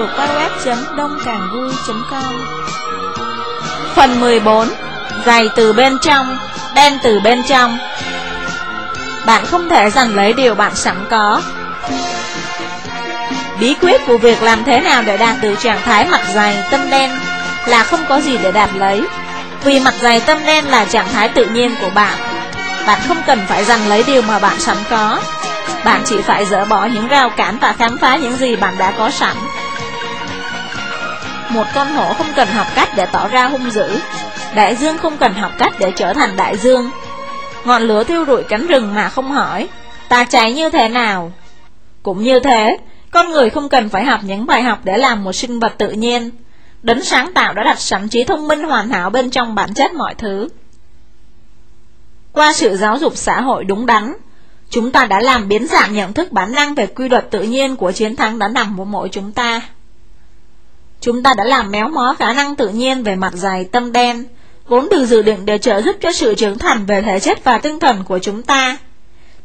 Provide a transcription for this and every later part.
www.đông-càng-vui.com Phần 14 Dày từ bên trong, đen từ bên trong. Bạn không thể giành lấy điều bạn sẵn có. Bí quyết của việc làm thế nào để đạt từ trạng thái mặt dày, tâm đen là không có gì để đạt lấy. Vì mặt dày tâm đen là trạng thái tự nhiên của bạn Bạn không cần phải giành lấy điều mà bạn sẵn có. Bạn chỉ phải dỡ bỏ những rào cản và khám phá những gì bạn đã có sẵn. Một con hổ không cần học cách để tỏ ra hung dữ. Đại dương không cần học cách để trở thành đại dương. Ngọn lửa thiêu rụi cánh rừng mà không hỏi, Ta cháy như thế nào? Cũng như thế, Con người không cần phải học những bài học để làm một sinh vật tự nhiên. Đấng sáng tạo đã đặt sẵn trí thông minh hoàn hảo bên trong bản chất mọi thứ. Qua sự giáo dục xã hội đúng đắn, Chúng ta đã làm biến dạng nhận thức bản năng về quy luật tự nhiên của chiến thắng đã nằm của mỗi chúng ta. Chúng ta đã làm méo mó khả năng tự nhiên về mặt dày tâm đen, vốn được dự định để trợ giúp cho sự trưởng thành về thể chất và tinh thần của chúng ta.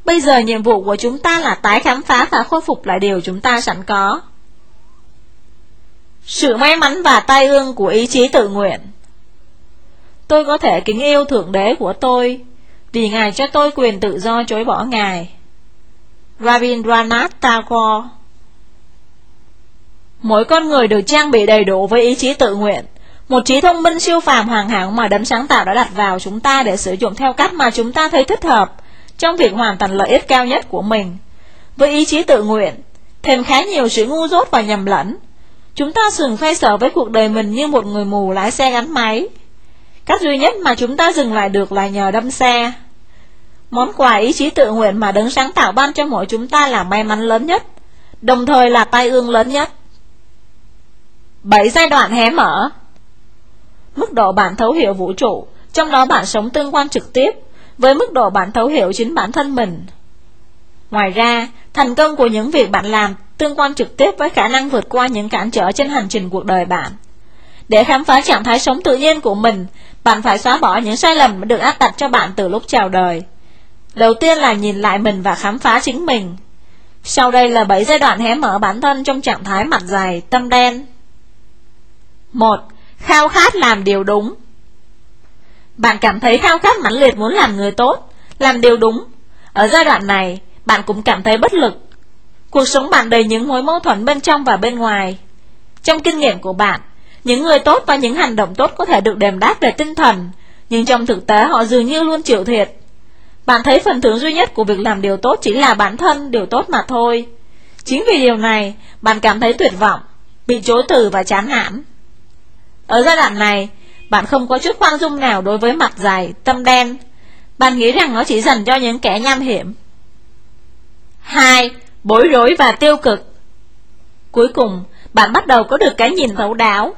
Bây giờ nhiệm vụ của chúng ta là tái khám phá và khôi phục lại điều chúng ta sẵn có. Sự may mắn và tai ương của ý chí tự nguyện Tôi có thể kính yêu Thượng Đế của tôi, vì Ngài cho tôi quyền tự do chối bỏ Ngài. Rabindranath Tagore Mỗi con người được trang bị đầy đủ với ý chí tự nguyện một trí thông minh siêu phàm hoàn hảo mà đấng sáng tạo đã đặt vào chúng ta để sử dụng theo cách mà chúng ta thấy thích hợp trong việc hoàn thành lợi ích cao nhất của mình. Với ý chí tự nguyện, thêm khá nhiều sự ngu dốt và nhầm lẫn. Chúng ta thường xoay sở với cuộc đời mình như một người mù lái xe gắn máy. Cách duy nhất mà chúng ta dừng lại được là nhờ đâm xe. Món quà ý chí tự nguyện mà đấng sáng tạo ban cho mỗi chúng ta là may mắn lớn nhất, đồng thời là tai ương lớn nhất. 7 giai đoạn hé mở mức độ bạn thấu hiểu vũ trụ, trong đó bạn sống tương quan trực tiếp với mức độ bạn thấu hiểu chính bản thân mình. Ngoài ra, thành công của những việc bạn làm tương quan trực tiếp với khả năng vượt qua những cản trở trên hành trình cuộc đời bạn. Để khám phá trạng thái sống tự nhiên của mình, bạn phải xóa bỏ những sai lầm được áp đặt cho bạn từ lúc chào đời. Đầu tiên là nhìn lại mình và khám phá chính mình. Sau đây là 7 giai đoạn hé mở bản thân trong trạng thái mặt dày, tâm đen. 1 khao khát làm điều đúng. Bạn cảm thấy khao khát mãnh liệt muốn làm người tốt, làm điều đúng. Ở giai đoạn này, bạn cũng cảm thấy bất lực. Cuộc sống bạn đầy những mối mâu thuẫn bên trong và bên ngoài. Trong kinh nghiệm của bạn, những người tốt và những hành động tốt có thể được đền đáp về tinh thần, nhưng trong thực tế họ dường như luôn chịu thiệt. Bạn thấy phần thưởng duy nhất của việc làm điều tốt chỉ là bản thân điều tốt mà thôi. Chính vì điều này, bạn cảm thấy tuyệt vọng, bị chối từ và chán nản. Ở giai đoạn này, bạn không có chút khoan dung nào đối với mặt dài, tâm đen. Bạn nghĩ rằng nó chỉ dành cho những kẻ nham hiểm. 2. Bối rối và tiêu cực Cuối cùng, bạn bắt đầu có được cái nhìn thấu đáo.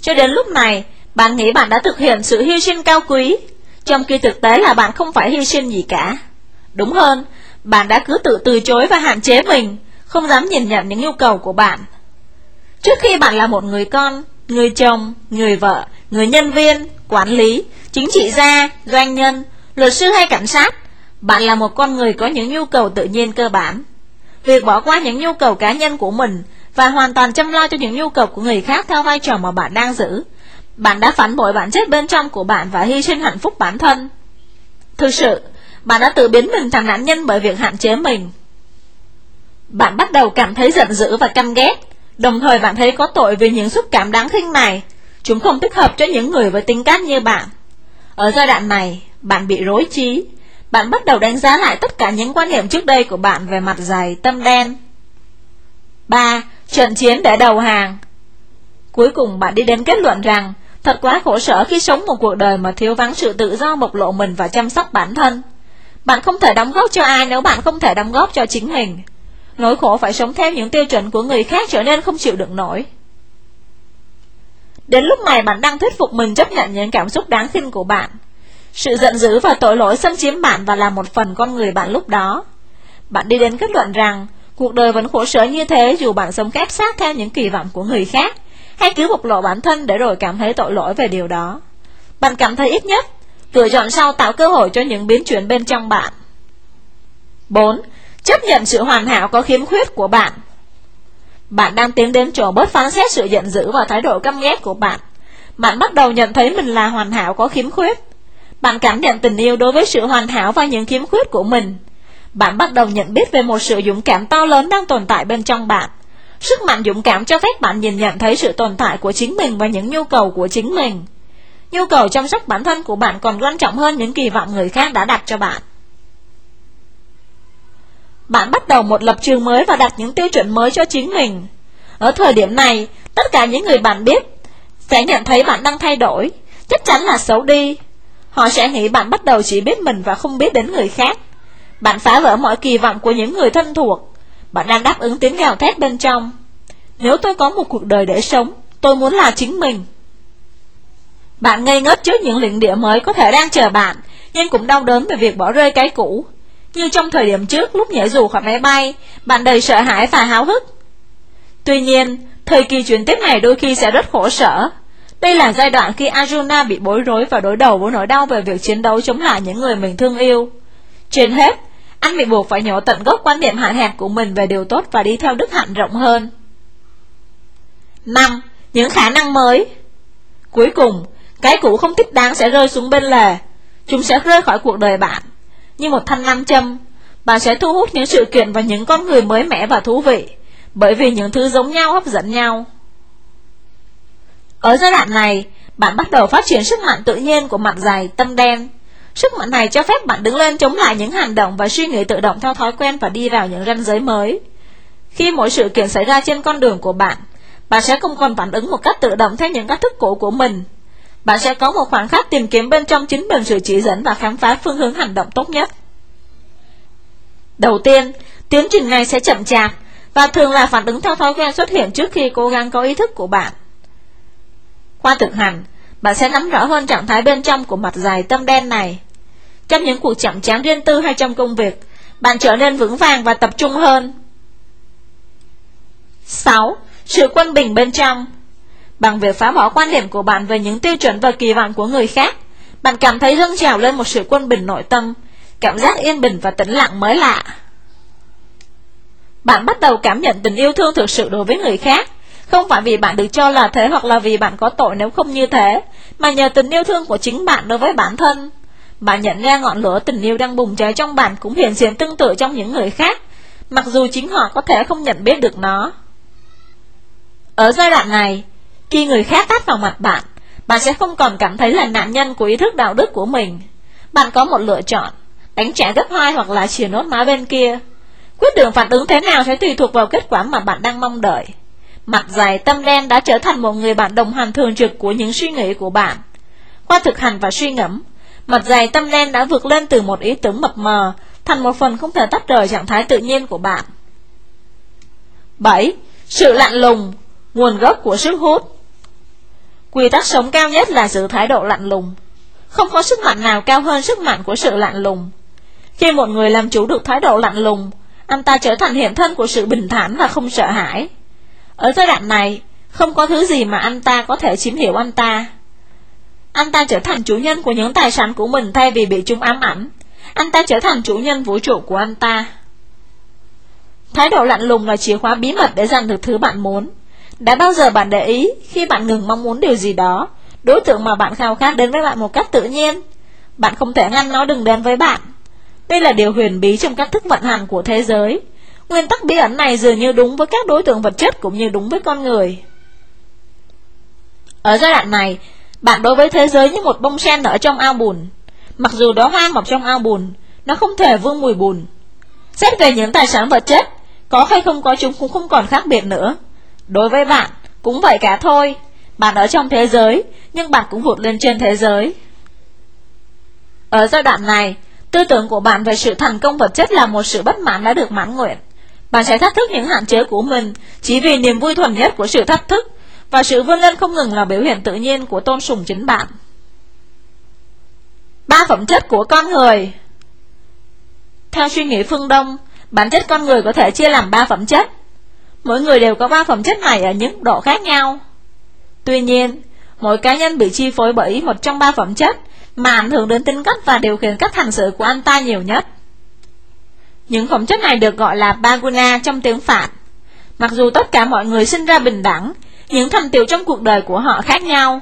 Cho đến lúc này, bạn nghĩ bạn đã thực hiện sự hy sinh cao quý, trong khi thực tế là bạn không phải hy sinh gì cả. Đúng hơn, bạn đã cứ tự từ chối và hạn chế mình, không dám nhìn nhận những nhu cầu của bạn. Trước khi bạn là một người con, người chồng, người vợ, người nhân viên, quản lý, chính trị gia, doanh nhân, luật sư hay cảnh sát, bạn là một con người có những nhu cầu tự nhiên cơ bản. Việc bỏ qua những nhu cầu cá nhân của mình và hoàn toàn chăm lo cho những nhu cầu của người khác theo vai trò mà bạn đang giữ, bạn đã phản bội bản chất bên trong của bạn và hy sinh hạnh phúc bản thân. Thực sự, bạn đã tự biến mình thành nạn nhân bởi việc hạn chế mình. Bạn bắt đầu cảm thấy giận dữ và căm ghét, Đồng thời bạn thấy có tội vì những xúc cảm đáng khinh này. Chúng không thích hợp cho những người với tính cách như bạn. Ở giai đoạn này, bạn bị rối trí. Bạn bắt đầu đánh giá lại tất cả những quan niệm trước đây của bạn về mặt dày, tâm đen. 3. Trận chiến để đầu hàng. Cuối cùng bạn đi đến kết luận rằng Thật quá khổ sở khi sống một cuộc đời mà thiếu vắng sự tự do bộc lộ mình và chăm sóc bản thân. Bạn không thể đóng góp cho ai nếu bạn không thể đóng góp cho chính mình. Nỗi khổ phải sống theo những tiêu chuẩn của người khác trở nên không chịu đựng nổi. Đến lúc này bạn đang thuyết phục mình chấp nhận những cảm xúc đáng khinh của bạn. Sự giận dữ và tội lỗi xâm chiếm bạn và là một phần con người bạn lúc đó. Bạn đi đến kết luận rằng, cuộc đời vẫn khổ sở như thế dù bạn sống khép sát theo những kỳ vọng của người khác, hay cứ bộc lộ bản thân để rồi cảm thấy tội lỗi về điều đó. Bạn cảm thấy ít nhất, Lựa chọn sau tạo cơ hội cho những biến chuyển bên trong bạn 4. Chấp nhận sự hoàn hảo có khiếm khuyết của bạn. Bạn đang tiến đến chỗ bớt phán xét sự giận dữ và thái độ căm ghét của bạn. Bạn bắt đầu nhận thấy mình là hoàn hảo có khiếm khuyết. Bạn cảm nhận tình yêu đối với sự hoàn hảo và những khiếm khuyết của mình. Bạn bắt đầu nhận biết về một sự dũng cảm to lớn đang tồn tại bên trong bạn. Sức mạnh dũng cảm cho phép bạn nhìn nhận thấy sự tồn tại của chính mình và những nhu cầu của chính mình. Nhu cầu chăm sóc bản thân của bạn còn quan trọng hơn những kỳ vọng người khác đã đặt cho bạn bạn bắt đầu một lập trường mới và đặt những tiêu chuẩn mới cho chính mình. Ở thời điểm này, tất cả những người bạn biết sẽ nhận thấy bạn đang thay đổi, chắc chắn là xấu đi. Họ sẽ nghĩ bạn bắt đầu chỉ biết mình và không biết đến người khác. Bạn phá vỡ mọi kỳ vọng của những người thân thuộc. Bạn đang đáp ứng tiếng gào thét bên trong. Nếu tôi có một cuộc đời để sống, tôi muốn là chính mình. Bạn ngây ngất trước những lĩnh địa mới có thể đang chờ bạn, nhưng cũng đau đớn về việc bỏ rơi cái cũ. Như trong thời điểm trước lúc nhảy dù khỏi máy bay, bạn đầy sợ hãi và háo hức. Tuy nhiên, thời kỳ chuyển tiếp này đôi khi sẽ rất khổ sở. Đây là giai đoạn khi Arjuna bị bối rối và đối đầu với nỗi đau về việc chiến đấu chống lại những người mình thương yêu. Trên hết, anh bị buộc phải nhổ tận gốc quan niệm hạn hẹp của mình về điều tốt và đi theo đức hạnh rộng hơn. 5. Những khả năng mới Cuối cùng, cái cũ không thích đáng sẽ rơi xuống bên lề. Chúng sẽ rơi khỏi cuộc đời bạn như một thanh nam châm, bạn sẽ thu hút những sự kiện và những con người mới mẻ và thú vị, bởi vì những thứ giống nhau hấp dẫn nhau. Ở giai đoạn này, bạn bắt đầu phát triển sức mạnh tự nhiên của mặt dày, tâm đen. Sức mạnh này cho phép bạn đứng lên chống lại những hành động và suy nghĩ tự động theo thói quen và đi vào những ranh giới mới. Khi mỗi sự kiện xảy ra trên con đường của bạn, bạn sẽ không còn phản ứng một cách tự động theo những cách thức cũ của mình, bạn sẽ có một khoảng khắc tìm kiếm bên trong chính mình sự chỉ dẫn và khám phá phương hướng hành động tốt nhất. Đầu tiên, tiến trình này sẽ chậm chạp và thường là phản ứng theo thói quen xuất hiện trước khi cố gắng có ý thức của bạn. Qua thực hành, bạn sẽ nắm rõ hơn trạng thái bên trong của mặt dài tâm đen này. Trong những cuộc chậm chán riêng tư hay trong công việc, bạn trở nên vững vàng và tập trung hơn. 6. Sự quân bình bên trong Bằng việc phá bỏ quan điểm của bạn về những tiêu chuẩn và kỳ vọng của người khác, bạn cảm thấy dâng trào lên một sự quân bình nội tâm, cảm giác yên bình và tĩnh lặng mới lạ. Bạn bắt đầu cảm nhận tình yêu thương thực sự đối với người khác, không phải vì bạn được cho là thế hoặc là vì bạn có tội nếu không như thế, mà nhờ tình yêu thương của chính bạn đối với bản thân. Bạn nhận ra ngọn lửa tình yêu đang bùng cháy trong bạn cũng hiện diện tương tự trong những người khác, mặc dù chính họ có thể không nhận biết được nó. Ở giai đoạn này, khi người khác tát vào mặt bạn, bạn sẽ không còn cảm thấy là nạn nhân của ý thức đạo đức của mình. Bạn có một lựa chọn, đánh trả gấp hai hoặc là chìa nốt má bên kia. Quyết định phản ứng thế nào sẽ tùy thuộc vào kết quả mà bạn đang mong đợi. Mặt dày tâm đen đã trở thành một người bạn đồng hành thường trực của những suy nghĩ của bạn. Qua thực hành và suy ngẫm, mặt dày tâm đen đã vượt lên từ một ý tưởng mập mờ thành một phần không thể tách rời trạng thái tự nhiên của bạn. 7. Sự lạnh lùng, nguồn gốc của sức hút Quy tắc sống cao nhất là giữ thái độ lạnh lùng. Không có sức mạnh nào cao hơn sức mạnh của sự lạnh lùng. Khi một người làm chủ được thái độ lạnh lùng, anh ta trở thành hiện thân của sự bình thản và không sợ hãi. Ở giai đoạn này, không có thứ gì mà anh ta có thể chiếm hiểu anh ta. Anh ta trở thành chủ nhân của những tài sản của mình thay vì bị chúng ám ảnh. Anh ta trở thành chủ nhân vũ trụ của anh ta. Thái độ lạnh lùng là chìa khóa bí mật để giành được thứ bạn muốn. Đã bao giờ bạn để ý khi bạn ngừng mong muốn điều gì đó, đối tượng mà bạn khao khát đến với bạn một cách tự nhiên? Bạn không thể ngăn nó đừng đến với bạn. Đây là điều huyền bí trong cách thức vận hành của thế giới. Nguyên tắc bí ẩn này dường như đúng với các đối tượng vật chất cũng như đúng với con người. Ở giai đoạn này, bạn đối với thế giới như một bông sen ở trong ao bùn. Mặc dù đó hoa mọc trong ao bùn, nó không thể vương mùi bùn. Xét về những tài sản vật chất, có hay không có chúng cũng không còn khác biệt nữa. Đối với bạn, cũng vậy cả thôi. Bạn ở trong thế giới, nhưng bạn cũng vụt lên trên thế giới. Ở giai đoạn này, tư tưởng của bạn về sự thành công vật chất là một sự bất mãn đã được mãn nguyện. Bạn sẽ thách thức những hạn chế của mình chỉ vì niềm vui thuần nhất của sự thách thức và sự vươn lên không ngừng là biểu hiện tự nhiên của tôn sùng chính bạn. Ba phẩm chất của con người Theo suy nghĩ phương Đông, bản chất con người có thể chia làm ba phẩm chất Mỗi người đều có ba phẩm chất này ở những độ khác nhau. Tuy nhiên, mỗi cá nhân bị chi phối bởi một trong ba phẩm chất mà ảnh hưởng đến tính cách và điều khiển cách hành xử của anh ta nhiều nhất. Những phẩm chất này được gọi là Baguna trong tiếng Phạn. Mặc dù tất cả mọi người sinh ra bình đẳng, những thành tiệu trong cuộc đời của họ khác nhau.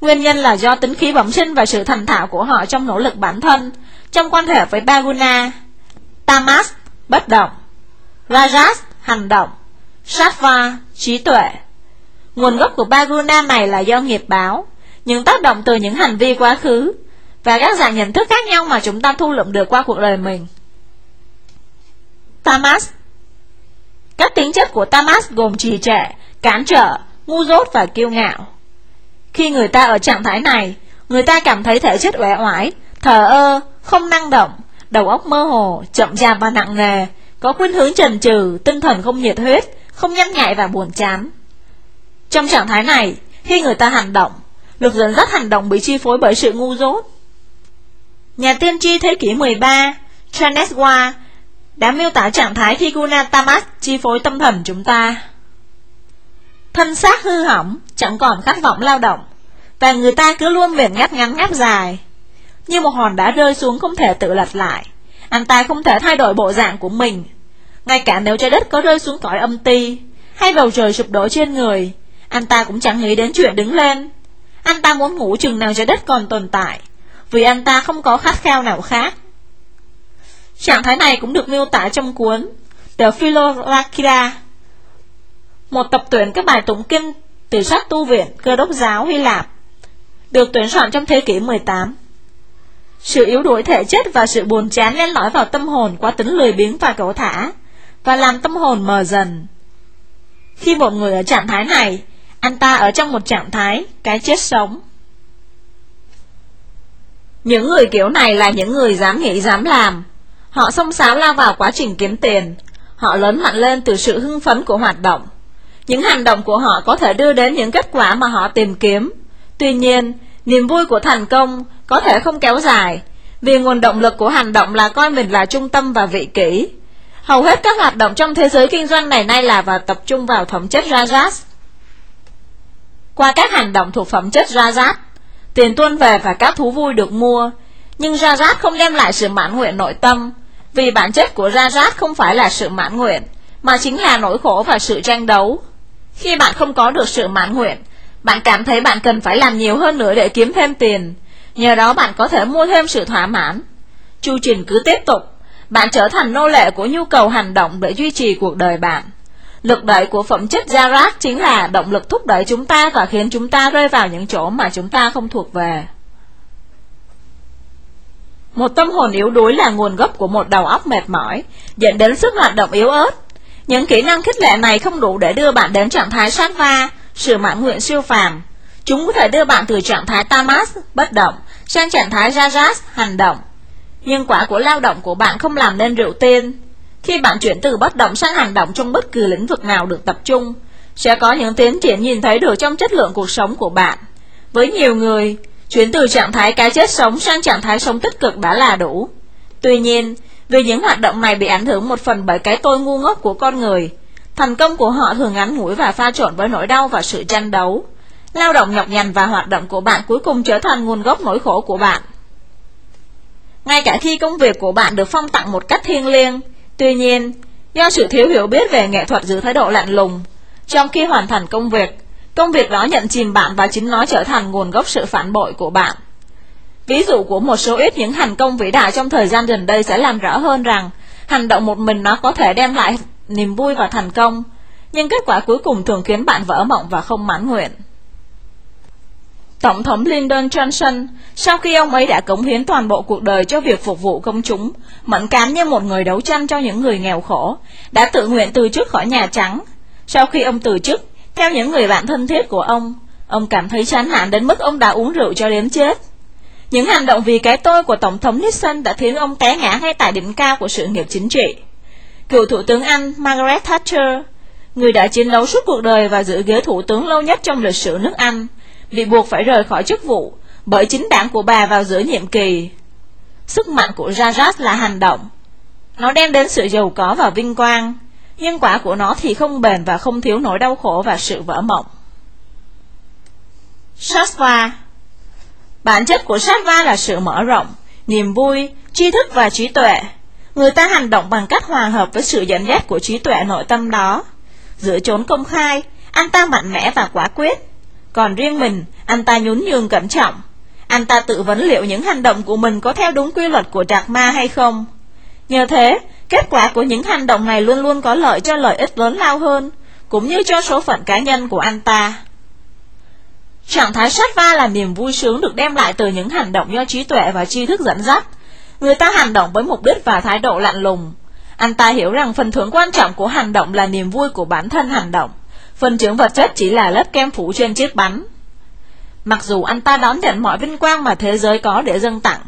Nguyên nhân là do tính khí bẩm sinh và sự thành thạo của họ trong nỗ lực bản thân, trong quan hệ với Baguna. Tamas, bất động. Rajas, hành động. Sattva, trí tuệ. Nguồn gốc của ba guna này là do nghiệp báo, những tác động từ những hành vi quá khứ, và các dạng nhận thức khác nhau mà chúng ta thu lượm được qua cuộc đời mình. Tamas Các tính chất của Tamas gồm trì trệ, cản trở, ngu dốt và kiêu ngạo. Khi người ta ở trạng thái này, người ta cảm thấy thể chất uể oải, thờ ơ, không năng động, đầu óc mơ hồ, chậm chạp và nặng nề, có khuynh hướng trần trừ, tinh thần không nhiệt huyết, không nhăn nhại và buồn chán. Trong trạng thái này, khi người ta hành động, lực dẫn dắt hành động bị chi phối bởi sự ngu dốt. Nhà tiên tri thế kỷ 13, Chaneswa đã miêu tả trạng thái khi Guna Tamas chi phối tâm thần chúng ta. Thân xác hư hỏng, chẳng còn khát vọng lao động, và người ta cứ luôn miệng ngắt ngắn ngáp dài. Như một hòn đá rơi xuống không thể tự lật lại, anh ta không thể thay đổi bộ dạng của mình. Ngay cả nếu trái đất có rơi xuống cõi âm ti, hay bầu trời sụp đổ trên người, anh ta cũng chẳng nghĩ đến chuyện đứng lên. Anh ta muốn ngủ chừng nào trái đất còn tồn tại, vì anh ta không có khát khao nào khác. Trạng thái này cũng được miêu tả trong cuốn The Philolakida, một tập tuyển các bài tụng kinh từ sách tu viện cơ đốc giáo Hy Lạp, được tuyển soạn trong thế kỷ 18. Sự yếu đuối thể chất và sự buồn chán len lỏi vào tâm hồn qua tính lười biếng và cẩu thả, và làm tâm hồn mờ dần. Khi một người ở trạng thái này, anh ta ở trong một trạng thái cái chết sống. Những người kiểu này là những người dám nghĩ dám làm. Họ xông xáo lao vào quá trình kiếm tiền. Họ lớn mạnh lên từ sự hưng phấn của hoạt động. Những hành động của họ có thể đưa đến những kết quả mà họ tìm kiếm. Tuy nhiên, niềm vui của thành công có thể không kéo dài, vì nguồn động lực của hành động là coi mình là trung tâm và vị kỷ. Hầu hết các hoạt động trong thế giới kinh doanh này nay là và tập trung vào phẩm chất Rajas. Qua các hành động thuộc phẩm chất Rajas, tiền tuôn về và các thú vui được mua, nhưng Rajas không đem lại sự mãn nguyện nội tâm, vì bản chất của Rajas không phải là sự mãn nguyện, mà chính là nỗi khổ và sự tranh đấu. Khi bạn không có được sự mãn nguyện, bạn cảm thấy bạn cần phải làm nhiều hơn nữa để kiếm thêm tiền, nhờ đó bạn có thể mua thêm sự thỏa mãn. Chu trình cứ tiếp tục, bạn trở thành nô lệ của nhu cầu hành động để duy trì cuộc đời bạn. Lực đẩy của phẩm chất Jarat chính là động lực thúc đẩy chúng ta và khiến chúng ta rơi vào những chỗ mà chúng ta không thuộc về. Một tâm hồn yếu đuối là nguồn gốc của một đầu óc mệt mỏi, dẫn đến sức hoạt động yếu ớt. Những kỹ năng khích lệ này không đủ để đưa bạn đến trạng thái sát va, sự mãn nguyện siêu phàm. Chúng có thể đưa bạn từ trạng thái tamas, bất động, sang trạng thái rajas, hành động. Nhưng quả của lao động của bạn không làm nên rượu tiên. Khi bạn chuyển từ bất động sang hành động trong bất cứ lĩnh vực nào được tập trung, sẽ có những tiến triển nhìn thấy được trong chất lượng cuộc sống của bạn. Với nhiều người, chuyển từ trạng thái cái chết sống sang trạng thái sống tích cực đã là đủ. Tuy nhiên, vì những hoạt động này bị ảnh hưởng một phần bởi cái tôi ngu ngốc của con người, thành công của họ thường ngắn ngủi và pha trộn với nỗi đau và sự tranh đấu. Lao động nhọc nhằn và hoạt động của bạn cuối cùng trở thành nguồn gốc nỗi khổ của bạn. Ngay cả khi công việc của bạn được phong tặng một cách thiêng liêng, tuy nhiên, do sự thiếu hiểu biết về nghệ thuật giữ thái độ lạnh lùng, trong khi hoàn thành công việc, công việc đó nhận chìm bạn và chính nó trở thành nguồn gốc sự phản bội của bạn. Ví dụ của một số ít những hành công vĩ đại trong thời gian gần đây sẽ làm rõ hơn rằng hành động một mình nó có thể đem lại niềm vui và thành công, nhưng kết quả cuối cùng thường khiến bạn vỡ mộng và không mãn nguyện. Tổng thống Lyndon Johnson, sau khi ông ấy đã cống hiến toàn bộ cuộc đời cho việc phục vụ công chúng, mẫn cán như một người đấu tranh cho những người nghèo khổ, đã tự nguyện từ chức khỏi Nhà Trắng. Sau khi ông từ chức, theo những người bạn thân thiết của ông, ông cảm thấy chán nản đến mức ông đã uống rượu cho đến chết. Những hành động vì cái tôi của Tổng thống Nixon đã khiến ông té ngã ngay tại đỉnh cao của sự nghiệp chính trị. Cựu Thủ tướng Anh Margaret Thatcher, người đã chiến đấu suốt cuộc đời và giữ ghế thủ tướng lâu nhất trong lịch sử nước Anh, bị buộc phải rời khỏi chức vụ bởi chính đảng của bà vào giữa nhiệm kỳ. Sức mạnh của rajas là hành động. Nó đem đến sự giàu có và vinh quang, nhưng quả của nó thì không bền và không thiếu nỗi đau khổ và sự vỡ mộng. Sattva Bản chất của sát là sự mở rộng, niềm vui, tri thức và trí tuệ. Người ta hành động bằng cách hòa hợp với sự dẫn dắt của trí tuệ nội tâm đó. Giữa chốn công khai, anh ta mạnh mẽ và quả quyết. Còn riêng mình, anh ta nhún nhường cẩn trọng. Anh ta tự vấn liệu những hành động của mình có theo đúng quy luật của trạc ma hay không. Nhờ thế, kết quả của những hành động này luôn luôn có lợi cho lợi ích lớn lao hơn, cũng như cho số phận cá nhân của anh ta. Trạng thái sát va là niềm vui sướng được đem lại từ những hành động do trí tuệ và tri thức dẫn dắt. Người ta hành động với mục đích và thái độ lạnh lùng. Anh ta hiểu rằng phần thưởng quan trọng của hành động là niềm vui của bản thân hành động. Phần trưởng vật chất chỉ là lớp kem phủ trên chiếc bánh. Mặc dù anh ta đón nhận mọi vinh quang mà thế giới có để dâng tặng,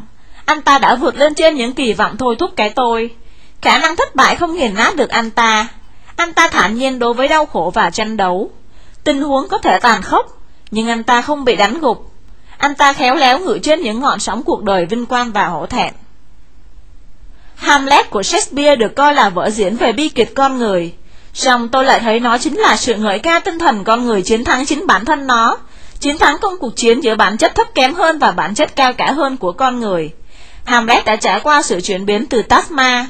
anh ta đã vượt lên trên những kỳ vọng thôi thúc cái tôi. Khả năng thất bại không nghiền nát được anh ta. Anh ta thản nhiên đối với đau khổ và tranh đấu. Tình huống có thể tàn khốc, nhưng anh ta không bị đánh gục. Anh ta khéo léo ngự trên những ngọn sóng cuộc đời vinh quang và hổ thẹn. Hamlet của Shakespeare được coi là vở diễn về bi kịch con người. Song tôi lại thấy nó chính là sự ngợi ca tinh thần con người chiến thắng chính bản thân nó, chiến thắng công cuộc chiến giữa bản chất thấp kém hơn và bản chất cao cả hơn của con người. Hamlet đã trải qua sự chuyển biến từ Tasma,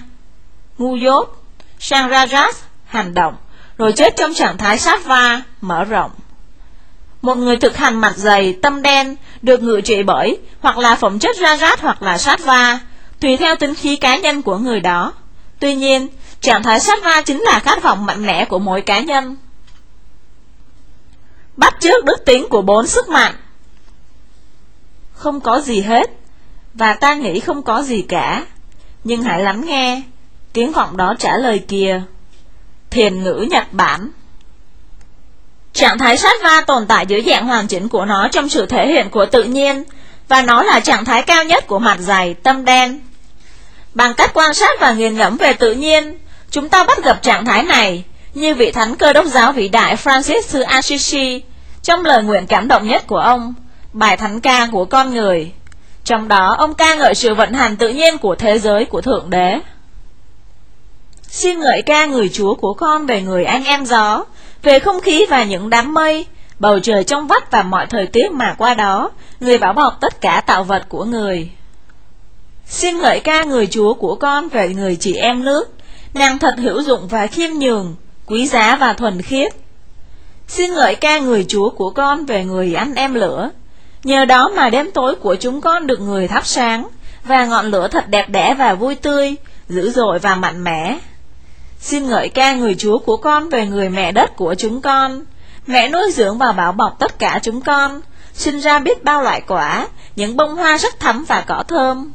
ngu dốt, sang Rajas, hành động, rồi chết trong trạng thái sát va, mở rộng. Một người thực hành mặt dày, tâm đen, được ngự trị bởi hoặc là phẩm chất Rajas hoặc là sát va, tùy theo tính khí cá nhân của người đó. Tuy nhiên, trạng thái sát va chính là khát vọng mạnh mẽ của mỗi cá nhân. Bắt trước đức tính của bốn sức mạnh. Không có gì hết Và ta nghĩ không có gì cả. Nhưng hãy lắng nghe Tiếng vọng đó trả lời kìa. Thiền ngữ Nhật Bản. Trạng thái sát va tồn tại dưới dạng hoàn chỉnh của nó trong sự thể hiện của tự nhiên Và nó là trạng thái cao nhất của mặt dày, tâm đen. Bằng cách quan sát và nghiền ngẫm về tự nhiên Chúng ta bắt gặp trạng thái này Như vị thánh cơ đốc giáo vĩ đại Francis Assisi Trong lời nguyện cảm động nhất của ông, Bài thánh ca của con người. Trong đó, ông ca ngợi sự vận hành tự nhiên của thế giới của Thượng Đế. Xin ngợi ca người Chúa của con về người anh em gió, Về không khí và những đám mây, Bầu trời trong vắt và mọi thời tiết mà qua đó, Người bảo bọc tất cả tạo vật của người. Xin ngợi ca người Chúa của con về người chị em nước Nàng thật hữu dụng và khiêm nhường, Quý giá và thuần khiết. Xin ngợi ca người Chúa của con về người anh em lửa. Nhờ đó mà đêm tối của chúng con được người thắp sáng, Và ngọn lửa thật đẹp đẽ và vui tươi, Dữ dội và mạnh mẽ. Xin ngợi ca người Chúa của con về người mẹ đất của chúng con. Mẹ nuôi dưỡng và bảo bọc tất cả chúng con, Sinh ra biết bao loại quả, Những bông hoa rất thắm và cỏ thơm.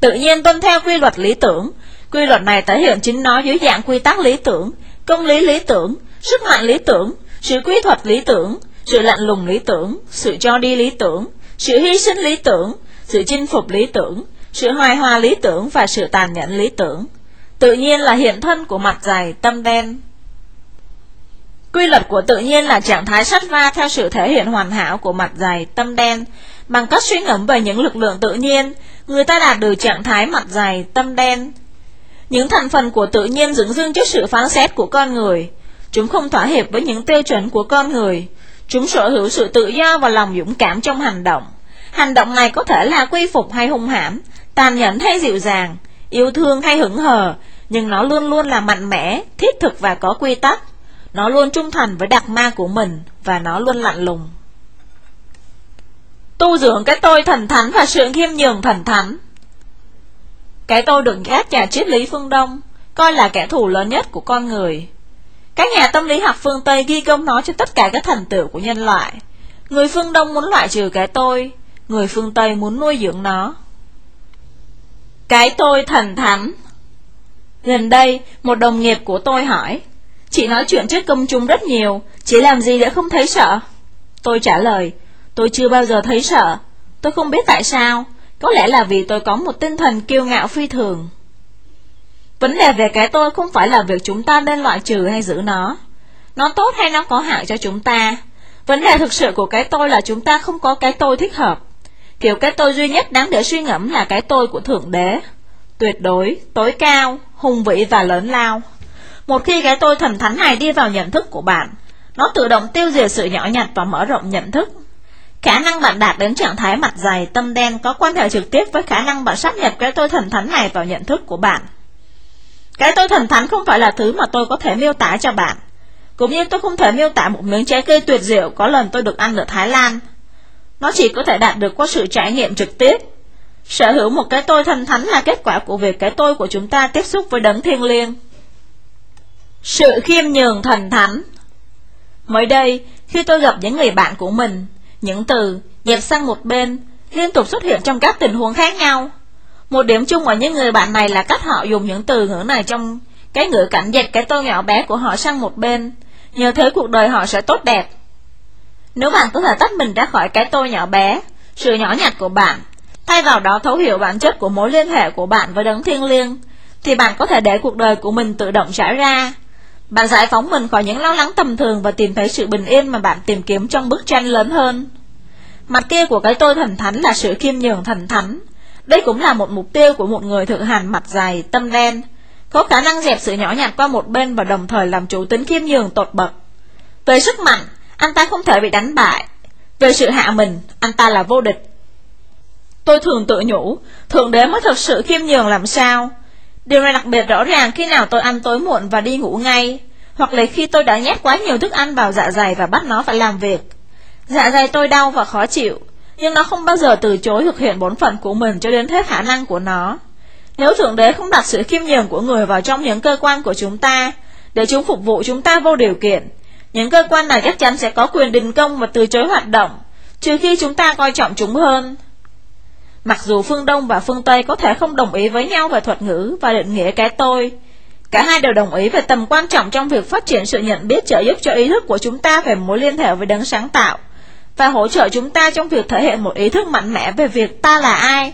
Tự nhiên tuân theo quy luật lý tưởng Quy luật này thể hiện chính nó dưới dạng quy tắc lý tưởng Công lý lý tưởng Sức mạnh lý tưởng Sự quy thuật lý tưởng Sự lạnh lùng lý tưởng Sự cho đi lý tưởng Sự hy sinh lý tưởng Sự chinh phục lý tưởng Sự hoài hòa lý tưởng và sự tàn nhẫn lý tưởng Tự nhiên là hiện thân của mặt dày, tâm đen. Quy luật của tự nhiên là trạng thái sắt va theo sự thể hiện hoàn hảo của mặt dày, tâm đen. Bằng cách suy ngẫm về những lực lượng tự nhiên, người ta đạt được trạng thái mặt dày, tâm đen. Những thành phần của tự nhiên dựng dưng trước sự phán xét của con người. Chúng không thỏa hiệp với những tiêu chuẩn của con người. Chúng sở hữu sự tự do và lòng dũng cảm trong hành động. Hành động này có thể là quy phục hay hung hãm tàn nhẫn hay dịu dàng, yêu thương hay hững hờ, nhưng nó luôn luôn là mạnh mẽ, thiết thực và có quy tắc. Nó luôn trung thành với đặc ma của mình và nó luôn lạnh lùng. Tu dưỡng cái tôi thần thánh và sự khiêm nhường thần thánh. Cái tôi được các nhà triết lý phương Đông coi là kẻ thù lớn nhất của con người. Các nhà tâm lý học phương Tây ghi công nó cho tất cả các thành tựu của nhân loại. Người phương Đông muốn loại trừ cái tôi, người phương Tây muốn nuôi dưỡng nó. Cái tôi thần thánh Gần đây, một đồng nghiệp của tôi hỏi Chị nói chuyện trước công chúng rất nhiều Chị làm gì đã không thấy sợ Tôi trả lời Tôi chưa bao giờ thấy sợ Tôi không biết tại sao có lẽ là vì tôi có một tinh thần kiêu ngạo phi thường. Vấn đề về cái tôi không phải là việc chúng ta nên loại trừ hay giữ nó. Nó tốt hay nó có hại cho chúng ta. Vấn đề thực sự của cái tôi là chúng ta không có cái tôi thích hợp. Kiểu cái tôi duy nhất đáng để suy ngẫm là cái tôi của Thượng Đế. Tuyệt đối, tối cao, hùng vĩ và lớn lao. Một khi cái tôi thần thánh này đi vào nhận thức của bạn Nó tự động tiêu diệt sự nhỏ nhặt và mở rộng nhận thức. Khả năng bạn đạt đến trạng thái mặt dày tâm đen có quan hệ trực tiếp với khả năng bạn sắp nhập cái tôi thần thánh này vào nhận thức của bạn. Cái tôi thần thánh không phải là thứ mà tôi có thể miêu tả cho bạn. Cũng như tôi không thể miêu tả một miếng trái cây tuyệt diệu có lần tôi được ăn ở Thái Lan. Nó chỉ có thể đạt được qua sự trải nghiệm trực tiếp. Sở hữu một cái tôi thần thánh là kết quả của việc cái tôi của chúng ta tiếp xúc với đấng thiêng liêng. Sự khiêm nhường thần thánh Mới đây, khi tôi gặp những người bạn của mình, những từ dẹp sang một bên liên tục xuất hiện trong các tình huống khác nhau. Một điểm chung ở những người bạn này là cách họ dùng những từ ngữ này trong cái ngữ cảnh dẹp cái tôi nhỏ bé của họ sang một bên. Nhờ thế cuộc đời họ sẽ tốt đẹp. Nếu bạn có thể tách mình ra khỏi cái tôi nhỏ bé, sự nhỏ nhặt của bạn, thay vào đó thấu hiểu bản chất của mối liên hệ của bạn với đấng thiêng liêng, thì bạn có thể để cuộc đời của mình tự động trải ra. Bạn giải phóng mình khỏi những lo lắng tầm thường và tìm thấy sự bình yên mà bạn tìm kiếm trong bức tranh lớn hơn. Mặt kia của cái tôi thần thánh là sự khiêm nhường thần thánh. Đây cũng là một mục tiêu của một người thực hành mặt dày, tâm đen, có khả năng dẹp sự nhỏ nhặt qua một bên và đồng thời làm chủ tính khiêm nhường tột bậc. Về sức mạnh, anh ta không thể bị đánh bại. Về sự hạ mình, anh ta là vô địch. Tôi thường tự nhủ, Thượng Đế mới thật sự khiêm nhường làm sao. Điều này đặc biệt rõ ràng khi nào tôi ăn tối muộn và đi ngủ ngay, hoặc là khi tôi đã nhét quá nhiều thức ăn vào dạ dày và bắt nó phải làm việc. Dạ dày tôi đau và khó chịu, nhưng nó không bao giờ từ chối thực hiện bổn phận của mình cho đến hết khả năng của nó. Nếu Thượng Đế không đặt sự khiêm nhường của người vào trong những cơ quan của chúng ta, để chúng phục vụ chúng ta vô điều kiện, những cơ quan này chắc chắn sẽ có quyền đình công và từ chối hoạt động, trừ khi chúng ta coi trọng chúng hơn. Mặc dù phương Đông và phương Tây có thể không đồng ý với nhau về thuật ngữ và định nghĩa cái tôi, cả hai đều đồng ý về tầm quan trọng trong việc phát triển sự nhận biết trợ giúp cho ý thức của chúng ta về mối liên hệ với đấng sáng tạo và hỗ trợ chúng ta trong việc thể hiện một ý thức mạnh mẽ về việc ta là ai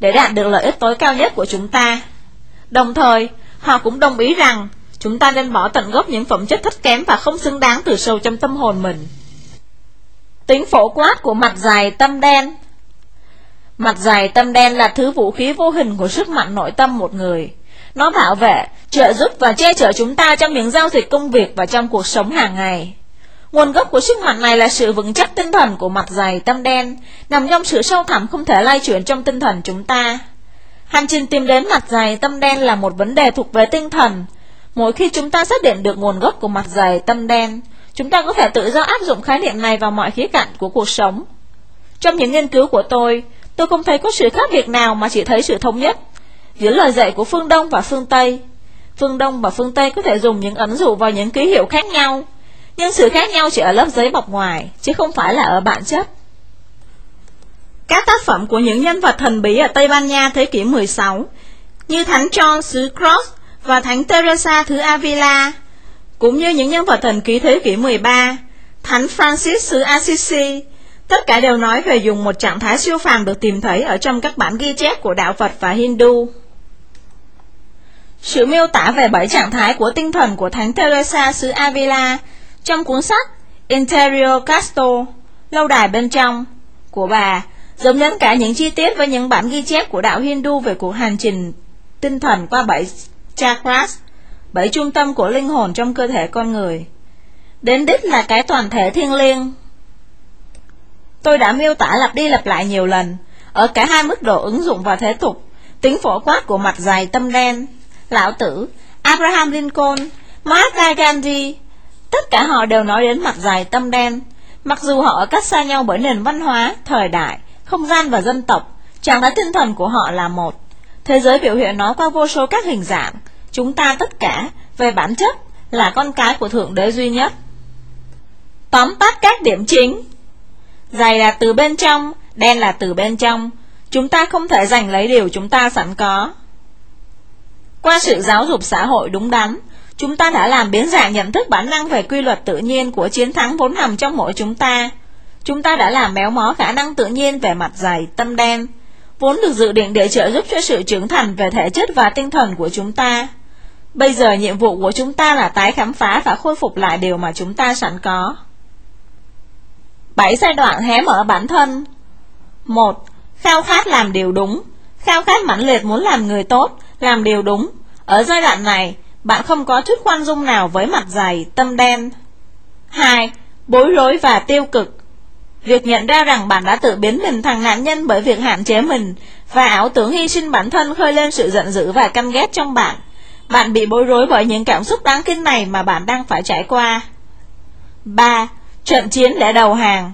để đạt được lợi ích tối cao nhất của chúng ta. Đồng thời, họ cũng đồng ý rằng chúng ta nên bỏ tận gốc những phẩm chất thấp kém và không xứng đáng từ sâu trong tâm hồn mình. Tính phổ quát của mặt dài tâm đen Mặt dài tâm đen là thứ vũ khí vô hình của sức mạnh nội tâm một người. Nó bảo vệ, trợ giúp và che chở chúng ta trong những giao dịch công việc và trong cuộc sống hàng ngày. Nguồn gốc của sức mạnh này là sự vững chắc tinh thần của mặt dày tâm đen, nằm trong sự sâu thẳm không thể lay chuyển trong tinh thần chúng ta. Hành trình tìm đến mặt dày tâm đen là một vấn đề thuộc về tinh thần. Mỗi khi chúng ta xác định được nguồn gốc của mặt dày tâm đen, chúng ta có thể tự do áp dụng khái niệm này vào mọi khía cạnh của cuộc sống. Trong những nghiên cứu của tôi, tôi không thấy có sự khác biệt nào mà chỉ thấy sự thống nhất giữa lời dạy của phương Đông và phương Tây. Phương Đông và phương Tây có thể dùng những ấn dụ vào những ký hiệu khác nhau, nhưng sự khác nhau chỉ ở lớp giấy bọc ngoài, chứ không phải là ở bản chất. Các tác phẩm của những nhân vật thần bí ở Tây Ban Nha thế kỷ 16, như Thánh John xứ Cross và Thánh Teresa thứ Avila, cũng như những nhân vật thần ký thế kỷ 13, Thánh Francis xứ Assisi, tất cả đều nói về dùng một trạng thái siêu phàm được tìm thấy ở trong các bản ghi chép của đạo Phật và Hindu. Sự miêu tả về bảy trạng thái của tinh thần của Thánh Teresa xứ Avila trong cuốn sách Interior Casto, lâu đài bên trong, của bà, giống đến cả những chi tiết với những bản ghi chép của đạo Hindu về cuộc hành trình tinh thần qua bảy chakras, bảy trung tâm của linh hồn trong cơ thể con người. Đến đích là cái toàn thể thiêng liêng. Tôi đã miêu tả lặp đi lặp lại nhiều lần, ở cả hai mức độ ứng dụng và thế tục, tính phổ quát của mặt dài tâm đen, lão tử, Abraham Lincoln, Mahatma Gandhi, Tất cả họ đều nói đến mặt dài tâm đen. Mặc dù họ ở cách xa nhau bởi nền văn hóa, thời đại, không gian và dân tộc Chẳng thái tinh thần của họ là một? Thế giới biểu hiện nó qua vô số các hình dạng Chúng ta tất cả, về bản chất, là con cái của Thượng Đế duy nhất. Tóm tắt các điểm chính. Dày là từ bên trong, đen là từ bên trong Chúng ta không thể giành lấy điều chúng ta sẵn có Qua sự giáo dục xã hội đúng đắn Chúng ta đã làm biến dạng nhận thức bản năng về quy luật tự nhiên của chiến thắng vốn nằm trong mỗi chúng ta. Chúng ta đã làm méo mó khả năng tự nhiên về mặt dày, tâm đen, vốn được dự định để trợ giúp cho sự trưởng thành về thể chất và tinh thần của chúng ta. Bây giờ nhiệm vụ của chúng ta là tái khám phá và khôi phục lại điều mà chúng ta sẵn có. 7 giai đoạn hé mở bản thân 1. Khao khát làm điều đúng Khao khát mãnh liệt muốn làm người tốt, làm điều đúng. Ở giai đoạn này, bạn không có chút khoan dung nào với mặt dày, tâm đen. 2. Bối rối và tiêu cực Việc nhận ra rằng bạn đã tự biến mình thành nạn nhân bởi việc hạn chế mình và ảo tưởng hy sinh bản thân khơi lên sự giận dữ và căm ghét trong bạn. Bạn bị bối rối bởi những cảm xúc đáng kinh này mà bạn đang phải trải qua. 3. Trận chiến để đầu hàng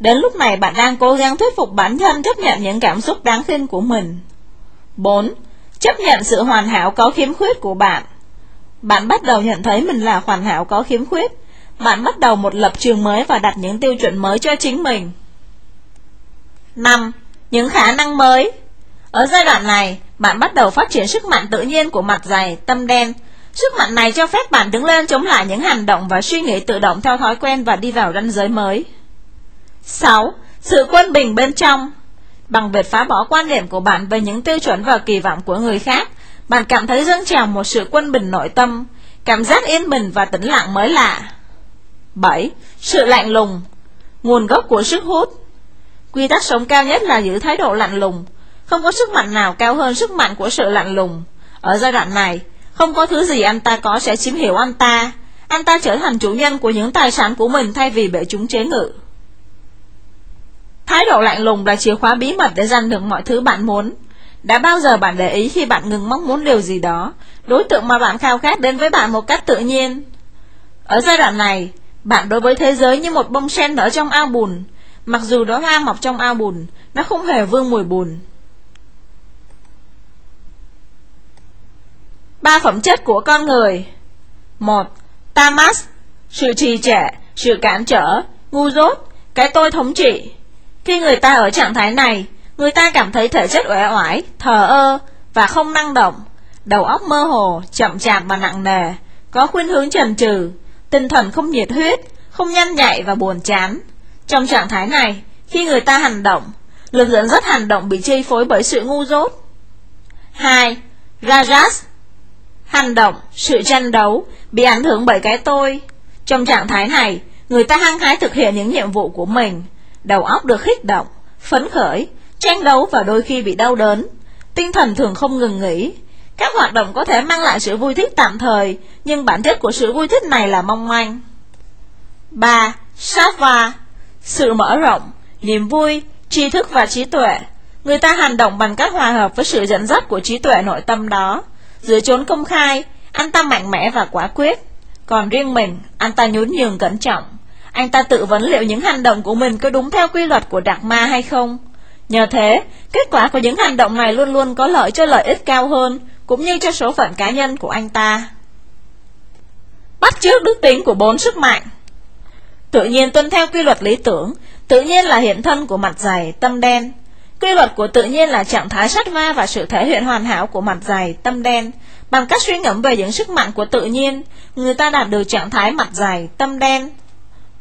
Đến lúc này bạn đang cố gắng thuyết phục bản thân chấp nhận những cảm xúc đáng khinh của mình. 4. Chấp nhận sự hoàn hảo có khiếm khuyết của bạn. Bạn bắt đầu nhận thấy mình là hoàn hảo có khiếm khuyết. Bạn bắt đầu một lập trường mới và đặt những tiêu chuẩn mới cho chính mình. 5. Những khả năng mới Ở giai đoạn này, bạn bắt đầu phát triển sức mạnh tự nhiên của mặt dày, tâm đen. Sức mạnh này cho phép bạn đứng lên chống lại những hành động và suy nghĩ tự động theo thói quen và đi vào ranh giới mới. 6. Sự quân bình bên trong Bằng việc phá bỏ quan điểm của bạn về những tiêu chuẩn và kỳ vọng của người khác, bạn cảm thấy dâng trào một sự quân bình nội tâm, cảm giác yên bình và tĩnh lặng mới lạ. 7. Sự lạnh lùng Nguồn gốc của sức hút Quy tắc sống cao nhất là giữ thái độ lạnh lùng. Không có sức mạnh nào cao hơn sức mạnh của sự lạnh lùng. Ở giai đoạn này, không có thứ gì anh ta có sẽ chiếm hiểu anh ta. Anh ta trở thành chủ nhân của những tài sản của mình thay vì bị chúng chế ngự. Thái độ lạnh lùng là chìa khóa bí mật để giành được mọi thứ bạn muốn. Đã bao giờ bạn để ý khi bạn ngừng mong muốn điều gì đó, đối tượng mà bạn khao khát đến với bạn một cách tự nhiên? Ở giai đoạn này, bạn đối với thế giới như một bông sen nở trong ao bùn, mặc dù đó hoa mọc trong ao bùn, nó không hề vương mùi bùn. Ba phẩm chất của con người một Tamas Sự trì trệ, sự cản trở, ngu dốt, cái tôi thống trị khi người ta ở trạng thái này, người ta cảm thấy thể chất uể oải, thờ ơ và không năng động, đầu óc mơ hồ, chậm chạp và nặng nề, có khuynh hướng trần trừ, tinh thần không nhiệt huyết, không nhanh nhạy và buồn chán. Trong trạng thái này, khi người ta hành động, lực dẫn dắt hành động bị chi phối bởi sự ngu dốt. 2. Rajas Hành động, sự tranh đấu, bị ảnh hưởng bởi cái tôi. Trong trạng thái này, người ta hăng hái thực hiện những nhiệm vụ của mình, đầu óc được khích động, phấn khởi, tranh đấu và đôi khi bị đau đớn. Tinh thần thường không ngừng nghỉ. Các hoạt động có thể mang lại sự vui thích tạm thời, nhưng bản chất của sự vui thích này là mong manh. 3. Sattva Sự mở rộng, niềm vui, tri thức và trí tuệ. Người ta hành động bằng cách hòa hợp với sự dẫn dắt của trí tuệ nội tâm đó. Giữa chốn công khai, anh ta mạnh mẽ và quả quyết. Còn riêng mình, anh ta nhún nhường cẩn trọng. Anh ta tự vấn liệu những hành động của mình có đúng theo quy luật của Đạt Ma hay không. Nhờ thế, kết quả của những hành động này luôn luôn có lợi cho lợi ích cao hơn, cũng như cho số phận cá nhân của anh ta. Bắt chước đức tính của bốn sức mạnh Tự nhiên tuân theo quy luật lý tưởng, tự nhiên là hiện thân của mặt dày, tâm đen. Quy luật của tự nhiên là trạng thái sát ma và sự thể hiện hoàn hảo của mặt dày, tâm đen. Bằng cách suy ngẫm về những sức mạnh của tự nhiên, người ta đạt được trạng thái mặt dày, tâm đen,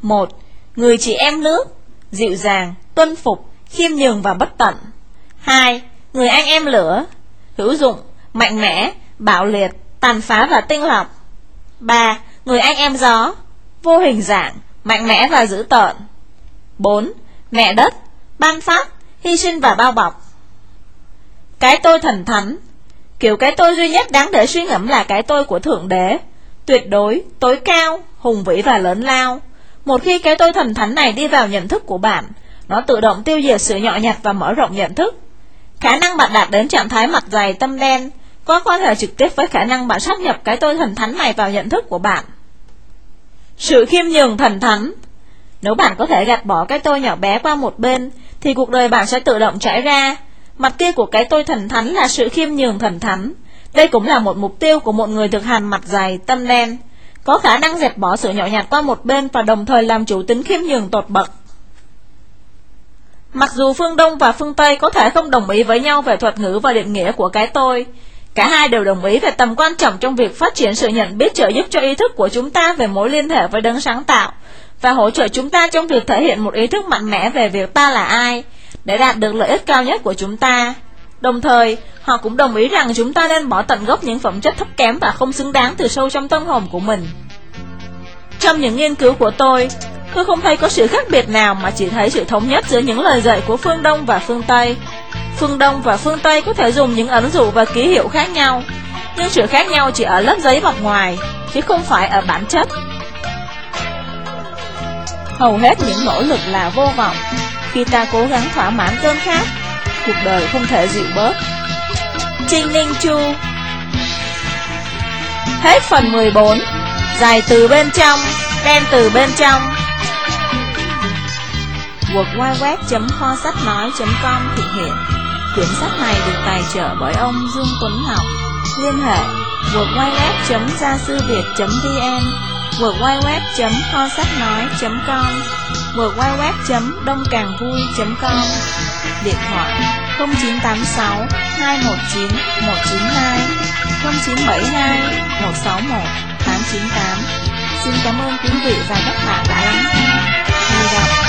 một Người chị em nước, dịu dàng, tuân phục, khiêm nhường và bất tận. 2. Người anh em lửa, hữu dụng, mạnh mẽ, bạo liệt, tàn phá và tinh lọc. 3. Người anh em gió, vô hình dạng, mạnh mẽ và dữ tợn. 4. Mẹ đất, ban phát, hy sinh và bao bọc. Cái tôi thần thánh Kiểu cái tôi duy nhất đáng để suy ngẫm là cái tôi của Thượng Đế Tuyệt đối, tối cao, hùng vĩ và lớn lao một khi cái tôi thần thánh này đi vào nhận thức của bạn, nó tự động tiêu diệt sự nhỏ nhặt và mở rộng nhận thức. Khả năng bạn đạt đến trạng thái mặt dày tâm đen có quan hệ trực tiếp với khả năng bạn sắp nhập cái tôi thần thánh này vào nhận thức của bạn. Sự khiêm nhường thần thánh Nếu bạn có thể gạt bỏ cái tôi nhỏ bé qua một bên, thì cuộc đời bạn sẽ tự động trải ra. Mặt kia của cái tôi thần thánh là sự khiêm nhường thần thánh. Đây cũng là một mục tiêu của một người thực hành mặt dày, tâm đen có khả năng dẹp bỏ sự nhỏ nhặt qua một bên và đồng thời làm chủ tính khiêm nhường tột bậc. Mặc dù phương Đông và phương Tây có thể không đồng ý với nhau về thuật ngữ và định nghĩa của cái tôi, cả hai đều đồng ý về tầm quan trọng trong việc phát triển sự nhận biết trợ giúp cho ý thức của chúng ta về mối liên hệ với đấng sáng tạo và hỗ trợ chúng ta trong việc thể hiện một ý thức mạnh mẽ về việc ta là ai để đạt được lợi ích cao nhất của chúng ta. Đồng thời, họ cũng đồng ý rằng chúng ta nên bỏ tận gốc những phẩm chất thấp kém và không xứng đáng từ sâu trong tâm hồn của mình. Trong những nghiên cứu của tôi, tôi không thấy có sự khác biệt nào mà chỉ thấy sự thống nhất giữa những lời dạy của phương Đông và phương Tây. Phương Đông và phương Tây có thể dùng những ấn dụ và ký hiệu khác nhau, nhưng sự khác nhau chỉ ở lớp giấy bọc ngoài, chứ không phải ở bản chất. Hầu hết những nỗ lực là vô vọng. Khi ta cố gắng thỏa mãn cơn khát, Cuộc đời không thể dịu bớt. Trinh Ninh Chu. Hết phần 14 Dài từ bên trong, Đen từ bên trong. Www.kho sách nói.com thực hiện. Quyển sách này được tài trợ bởi ông Dương Tuấn Ngọc. Liên hệ www.gia sư việt.vn www.kho sách nói.com www.đông-càng-vui.com Điện thoại 0986 219 192 0972 161 898 Xin cảm ơn quý vị và các bạn đã lắng nghe. Hẹn gặp